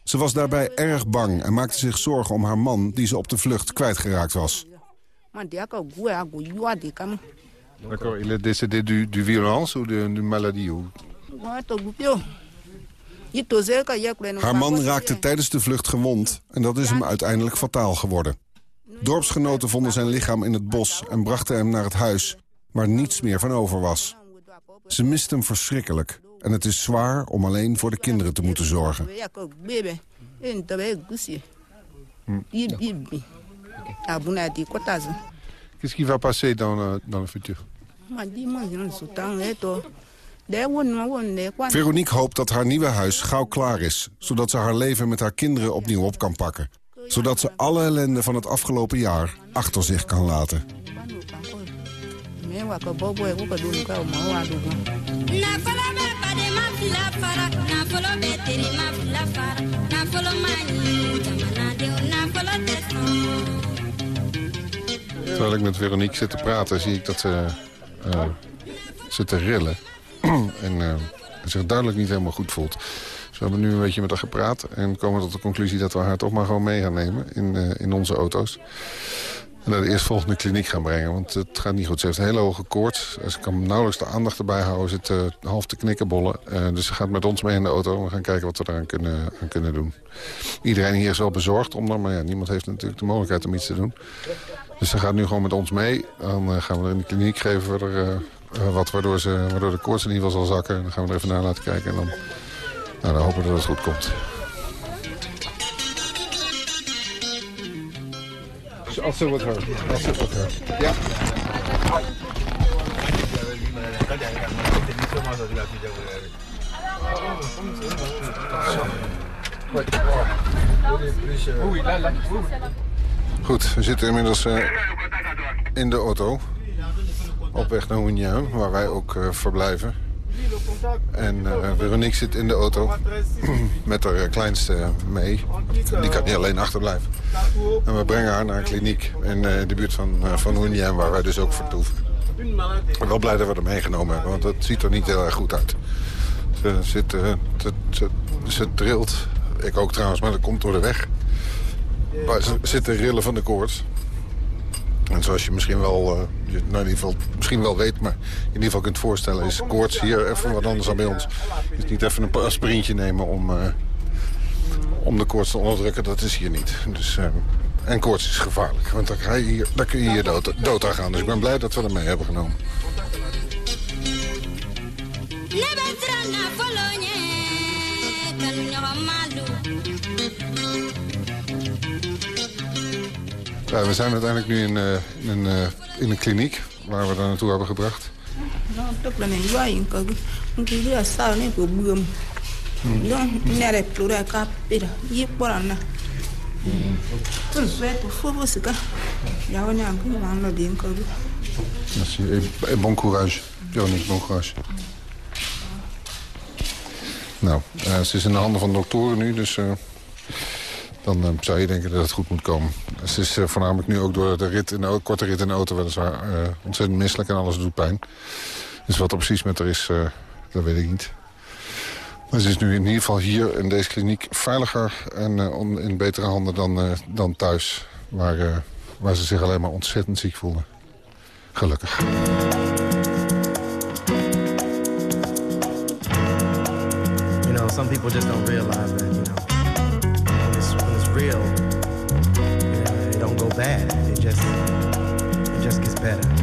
Ze was daarbij erg bang en maakte zich zorgen om haar man... die ze op de vlucht kwijtgeraakt was. D'accord, il est décédé du, du violence ou de, de maladie? Ou... Haar man raakte tijdens de vlucht gewond en dat is hem uiteindelijk fataal geworden. Dorpsgenoten vonden zijn lichaam in het bos en brachten hem naar het huis waar niets meer van over was. Ze mist hem verschrikkelijk en het is zwaar om alleen voor de kinderen te moeten zorgen. Qu'est-ce qui va passer dans le, dans le futur? Veronique hoopt dat haar nieuwe huis gauw klaar is... zodat ze haar leven met haar kinderen opnieuw op kan pakken. Zodat ze alle ellende van het afgelopen jaar achter zich kan laten. Terwijl ik met Veronique zit te praten, zie ik dat ze uh, zit te rillen. en uh, zich duidelijk niet helemaal goed voelt. Dus we hebben nu een beetje met haar gepraat en komen tot de conclusie dat we haar toch maar gewoon mee gaan nemen in, uh, in onze auto's. En naar de eerstvolgende kliniek gaan brengen. Want het gaat niet goed. Ze heeft een hele hoge koorts. Ze kan nauwelijks de aandacht erbij houden. Ze zit uh, half te knikkenbollen. Uh, dus ze gaat met ons mee in de auto. We gaan kijken wat we daaraan kunnen, aan kunnen doen. Iedereen hier is wel bezorgd om haar. Maar ja, niemand heeft natuurlijk de mogelijkheid om iets te doen. Dus ze gaat nu gewoon met ons mee. Dan uh, gaan we er in de kliniek geven wat waardoor, ze, waardoor de koorts in ieder geval zal zakken. Dan gaan we er even naar laten kijken. En dan, nou, dan hopen we dat het goed komt. I'll sit with her. I'll sit with her. Goed, we zitten inmiddels uh, in de auto. Op weg naar Hoenjaam, waar wij ook uh, verblijven. En uh, Veronique zit in de auto met haar kleinste mee. Die kan niet alleen achterblijven. En we brengen haar naar een kliniek in de buurt van, uh, van waar wij dus ook vertoeven. Ik ben wel blij dat we haar meegenomen hebben, want het ziet er niet heel erg goed uit. Ze, zit, trilt, ik ook trouwens, maar dat komt door de weg. Maar ze zit te rillen van de koorts. En zoals je misschien wel, je, nou in ieder geval, misschien wel weet, maar in ieder geval kunt voorstellen... is koorts hier even wat anders dan bij ons. is niet even een aspirintje nemen om, uh, om de koorts te onderdrukken. Dat is hier niet. Dus, uh, en koorts is gevaarlijk, want daar, hier, kun je hier dood, dood aan gaan. Dus ik ben blij dat we er mee hebben genomen. We zijn uiteindelijk nu in, uh, in, een, uh, in een kliniek waar we daar naartoe hebben gebracht. Bi. Merci. Et, bon courage. Veronique, bon courage. Nou, eh, ze is in de handen van doktoren nu, dus eh, dan eh, zou je denken dat het goed moet komen. Ze is eh, voornamelijk nu ook door de rit in de, korte rit in de auto weliswaar eh, ontzettend misselijk en alles doet pijn. Dus wat er precies met haar is, dat weet ik niet. Maar ze is nu in ieder geval hier in deze kliniek veiliger en in betere handen dan, dan thuis. Waar, waar ze zich alleen maar ontzettend ziek voelde. Gelukkig. You know, some people just don't realize that, you know, real, you it don't go bad. It just, it just gets better.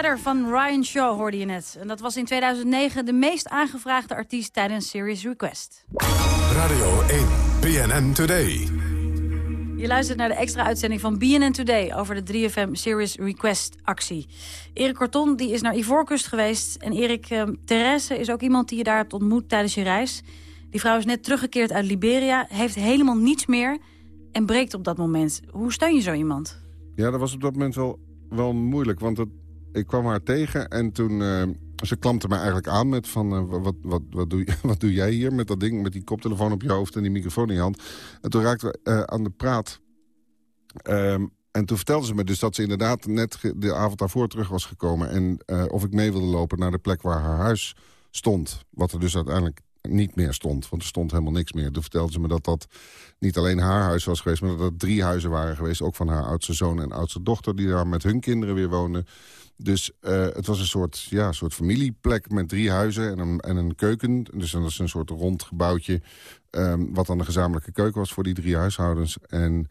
Van Ryan Shaw hoorde je net. En dat was in 2009 de meest aangevraagde artiest tijdens Serious Request. Radio 1, PNN Today. Je luistert naar de extra uitzending van BNN Today... over de 3FM Serious Request actie. Erik Corton die is naar Ivoorkust geweest. En Erik, eh, Therese is ook iemand die je daar hebt ontmoet tijdens je reis. Die vrouw is net teruggekeerd uit Liberia, heeft helemaal niets meer... en breekt op dat moment. Hoe steun je zo iemand? Ja, dat was op dat moment wel, wel moeilijk. Want het, ik kwam haar tegen en toen... eh, ze klampte mij eigenlijk aan met van... eh, wat, wat, wat, doe, wat doe jij hier met dat ding... met die koptelefoon op je hoofd en die microfoon in je hand. En toen raakten we eh, aan de praat. Ehm, en toen vertelde ze me dus dat ze inderdaad net de avond daarvoor terug was gekomen... en of ik mee wilde lopen naar de plek waar haar huis stond. Wat er dus uiteindelijk niet meer stond. Want er stond helemaal niks meer. Toen vertelde ze me dat dat niet alleen haar huis was geweest... maar dat dat drie huizen waren geweest. Ook van haar oudste zoon en oudste dochter... die daar met hun kinderen weer woonden. Dus uh, het was een soort, ja, soort familieplek met drie huizen en een, en een keuken. Dus dat is een soort rond gebouwtje... Um, wat dan een gezamenlijke keuken was voor die drie huishoudens. En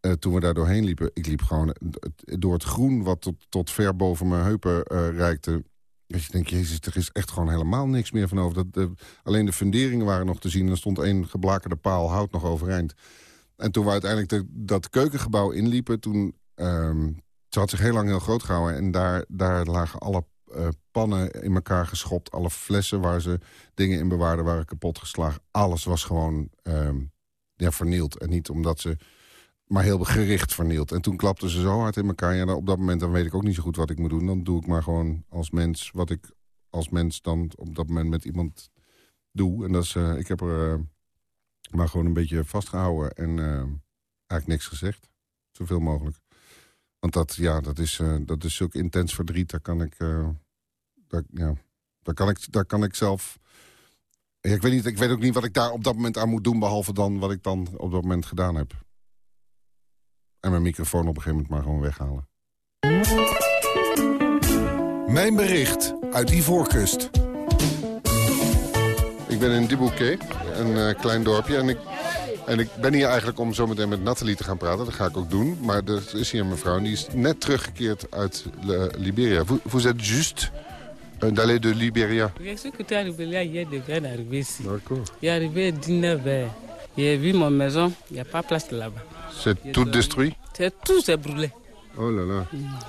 uh, toen we daar doorheen liepen... ik liep gewoon door het groen wat tot, tot ver boven mijn heupen uh, reikte... Dat je denkt, jezus, er is echt gewoon helemaal niks meer van over. Dat, de, alleen de funderingen waren nog te zien. En er stond één geblakerde paal hout nog overeind. En toen we uiteindelijk de, dat keukengebouw inliepen... toen um, ze had zich heel lang heel groot gehouden. En daar, daar lagen alle uh, pannen in elkaar geschopt. Alle flessen waar ze dingen in bewaarden waren kapotgeslagen. Alles was gewoon ja, vernield. En niet omdat ze maar heel gericht vernield. En toen klapten ze zo hard in elkaar. Ja, op dat moment dan weet ik ook niet zo goed wat ik moet doen. Dan doe ik maar gewoon als mens wat ik als mens dan op dat moment met iemand doe. En dat is, uh, ik heb er uh, maar gewoon een beetje vastgehouden en uh, eigenlijk niks gezegd. Zoveel mogelijk. Want dat, ja, dat is, dat is zulk intens verdriet. Daar kan ik, daar, ja, daar kan ik, daar kan ik zelf... Ja, ik, weet niet, ik weet ook niet wat ik daar op dat moment aan moet doen... behalve dan wat ik dan op dat moment gedaan heb. En mijn microfoon op een gegeven moment maar gewoon weghalen. Mijn bericht uit Ivoorkust. Ik ben in Dibouquet, een uh, klein dorpje. En ik en ik ben hier eigenlijk om zometeen met Nathalie te gaan praten. Dat ga ik ook doen. Maar er is hier een mevrouw die is net teruggekeerd uit Liberia. Vous, vous êtes juste d'aller de Liberia Je suis quitté à Liberia hier, je viens d'arriver ici. D'accord. Est arrivé 19 h J'ai vu mon maison, il n'y a pas place là-bas. C'est tout détruit C'est tout, c'est brûlé. Oh là là.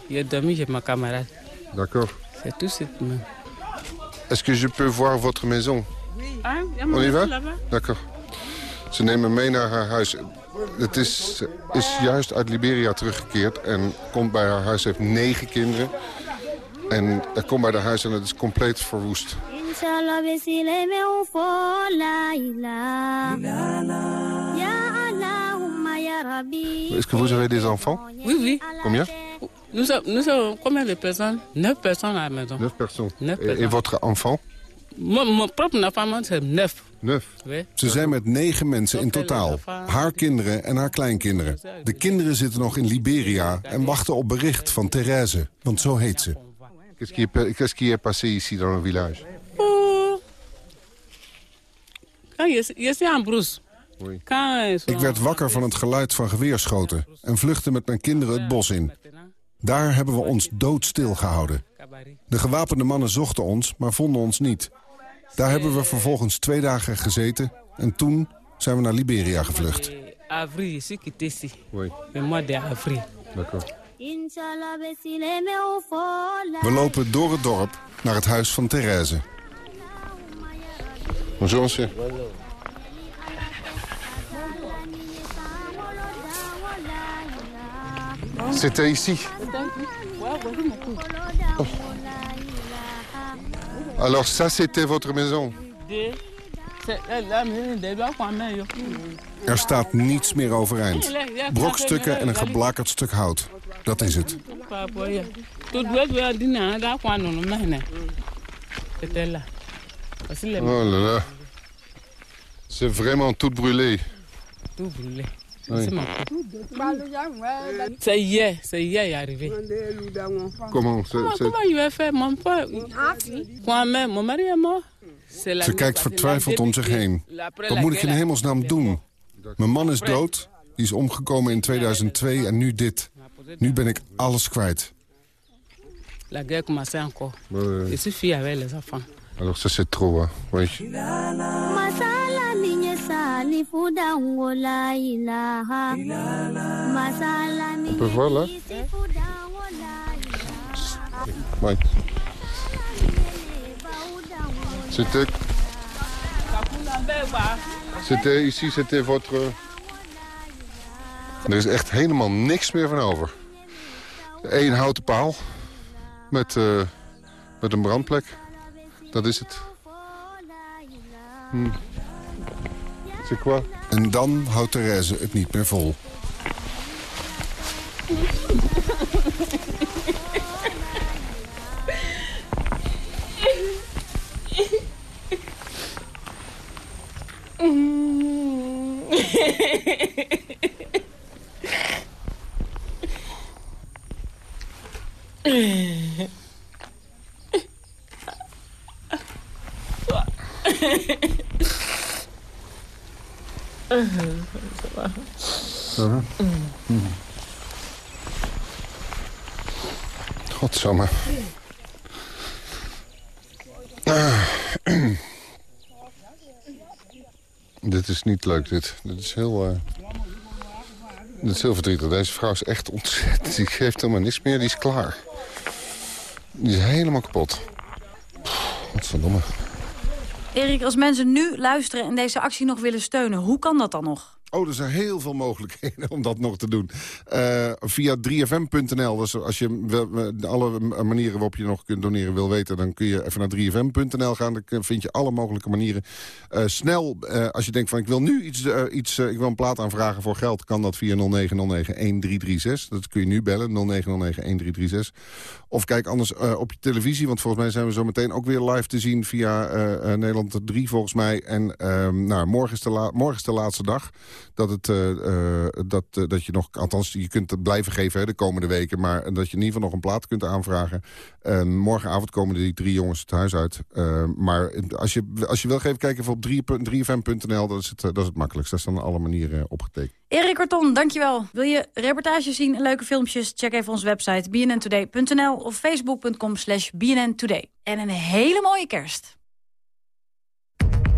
J'ai dormi chez ma camarade. D'accord. C'est tout cette main. Est-ce que je peux voir votre maison Oui. Ah, il y a On mon y va. D'accord. Ze nemen mee naar haar huis. Het is, is juist uit Liberia teruggekeerd en komt bij haar huis. Ze heeft negen kinderen. En komt bij haar huis en het is compleet verwoest. Est-ce que vous avez des enfants Oui, oui. Combien Nous sommes, nous sommes combien de personnes Neuf personnes à la maison. Neuf personnes. Neuf Et, et personnes. votre enfant Mon, mon propre enfant, c'est neuf. Neuf. Oui. Ze zijn met negen mensen in totaal. Haar kinderen en haar kleinkinderen. De kinderen zitten nog in Liberia en wachten op bericht van Thérèse. Want zo heet ze. Qu'est-ce qui est- qu'est-ce qui est passé ici dans le village. Je, je sont- Ik werd wakker van het geluid van geweerschoten... en vluchtte met mijn kinderen het bos in. Daar hebben we ons doodstil gehouden. De gewapende mannen zochten ons, maar vonden ons niet. Daar hebben we vervolgens twee dagen gezeten... en toen zijn we naar Liberia gevlucht. We lopen door het dorp naar het huis van Thérèse. Bonjour, monsieur. C'était ici. Oh. Alors ça, c'était votre maison. Er staat niets meer overeind. Brokstukken en een geblakerd stuk hout. Dat is het. Les Oh là là. C'est vraiment tout brûlé. tout brûlé. Oui. C'est hier, c'est hier, il est arrivé. Comment Comment, comment il va faire, mon père Moi-même, mon mari est mort. C'est la Ze kijkt vertwijfeld om zich heen. Wat moet ik in hemelsnaam doen? Mijn man is dood. Die is omgekomen in 2002 en nu dit. Nu ben ik alles kwijt. La guerre commençait encore. Je suis fille avec les enfants. Alors ça c'est trop, hein. Oui. Masala ninye sali fuda ngola ilaha. Masala On peut voir là Oui. C'était... C'était ici, c'était votre... Er is echt helemaal niks meer van over. Eén houten paal met, eh, met een brandplek. Dat is het. Hm. C'est quoi? En dan houdt Therese het niet meer vol. Ah. dit is niet leuk, dit. Dit is heel... eh, Dit is heel verdrietig. Deze vrouw is echt ontzettend... Die geeft helemaal niks meer, die is klaar. Die is helemaal kapot. Wat verdomme. Erik, als mensen nu luisteren en deze actie nog willen steunen... hoe kan dat dan nog? Oh, er zijn heel veel mogelijkheden om dat nog te doen. Eh, via 3fm.nl, dus als je alle manieren waarop je nog kunt doneren wil weten... dan kun je even naar 3fm.nl gaan. Dan vind je alle mogelijke manieren. Eh, snel, eh, als je denkt van ik wil nu iets, iets ik wil een plaat aanvragen voor geld... kan dat via 0909-1336. Dat kun je nu bellen, 0909-1336. Of kijk anders op je televisie, want volgens mij zijn we zo meteen ook weer live te zien... via Nederland 3 volgens mij. En ehm, nou, morgen, is de morgen is de laatste dag dat, het, eh, eh, dat, eh, dat je nog, althans je kunt het blijven geven hè, de komende weken... maar dat je in ieder geval nog een plaat kunt aanvragen. Morgenavond komen die drie jongens het huis uit. Maar als je, als je wil geven, kijk even op 3 3fm.nl, dat, is het, dat is het makkelijkst. Daar staan alle manieren opgetekend. Erik Karton, dankjewel. Wil je reportages zien en leuke filmpjes? Check even onze website bnntoday.nl of facebook.com slash bnntoday. En een hele mooie kerst.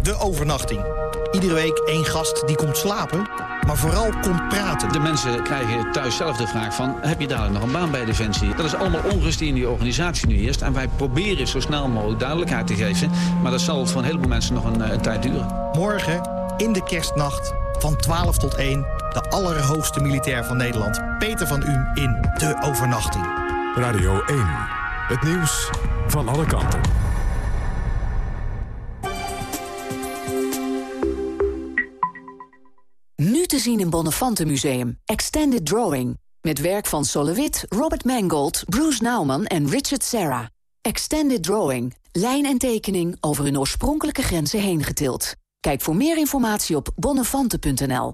De overnachting. Iedere week één gast die komt slapen, maar vooral komt praten. De mensen krijgen thuis zelf de vraag van... heb je dadelijk nog een baan bij Defensie? Dat is allemaal onrust die in die organisatie nu eerst. En wij proberen zo snel mogelijk duidelijkheid te geven. Maar dat zal voor een heleboel mensen nog een, eh, een tijd duren. Morgen, in de kerstnacht, van 12 tot 1... de allerhoogste militair van Nederland, Peter van Uhm in De Overnachting. Radio 1. Het nieuws van alle kanten. Nu te zien in Bonnefante Museum. Extended Drawing. Met werk van Solowit, Robert Mangold, Bruce Nauman en Richard Serra. Extended Drawing. Lijn en tekening over hun oorspronkelijke grenzen heen getild. Kijk voor meer informatie op bonnefante.nl.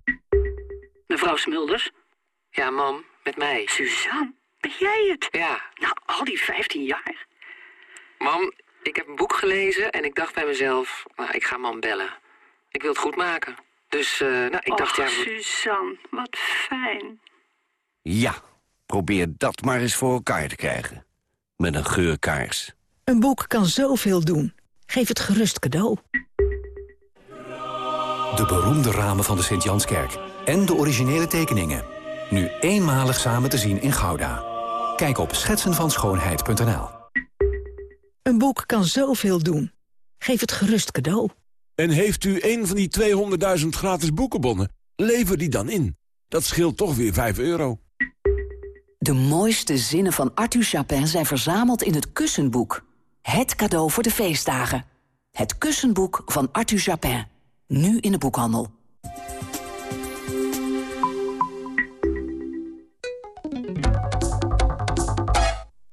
Mevrouw Smulders? Ja, mam, met mij. Suzanne, ben jij het? Ja. Nou, al die 15 jaar. Mam, ik heb een boek gelezen en ik dacht bij mezelf... Nou, ik ga mam bellen. Ik wil het goed maken. Dus, eh, nou, ik dacht... ja, Suzanne, wat fijn. Ja, probeer dat maar eens voor elkaar te krijgen. Met een geurkaars. Een boek kan zoveel doen. Geef het gerust cadeau. De beroemde ramen van de Sint-Janskerk. En de originele tekeningen. Nu eenmalig samen te zien in Gouda. Kijk op schetsenvanschoonheid.nl Een boek kan zoveel doen. Geef het gerust cadeau. En heeft u een van die 200.000 gratis boekenbonnen? Lever die dan in. Dat scheelt toch weer 5 euro. De mooiste zinnen van Arthur Chapin zijn verzameld in het Kussenboek. Het cadeau voor de feestdagen. Het Kussenboek van Arthur Chapin. Nu in de boekhandel.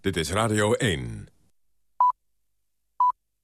Dit is Radio 1.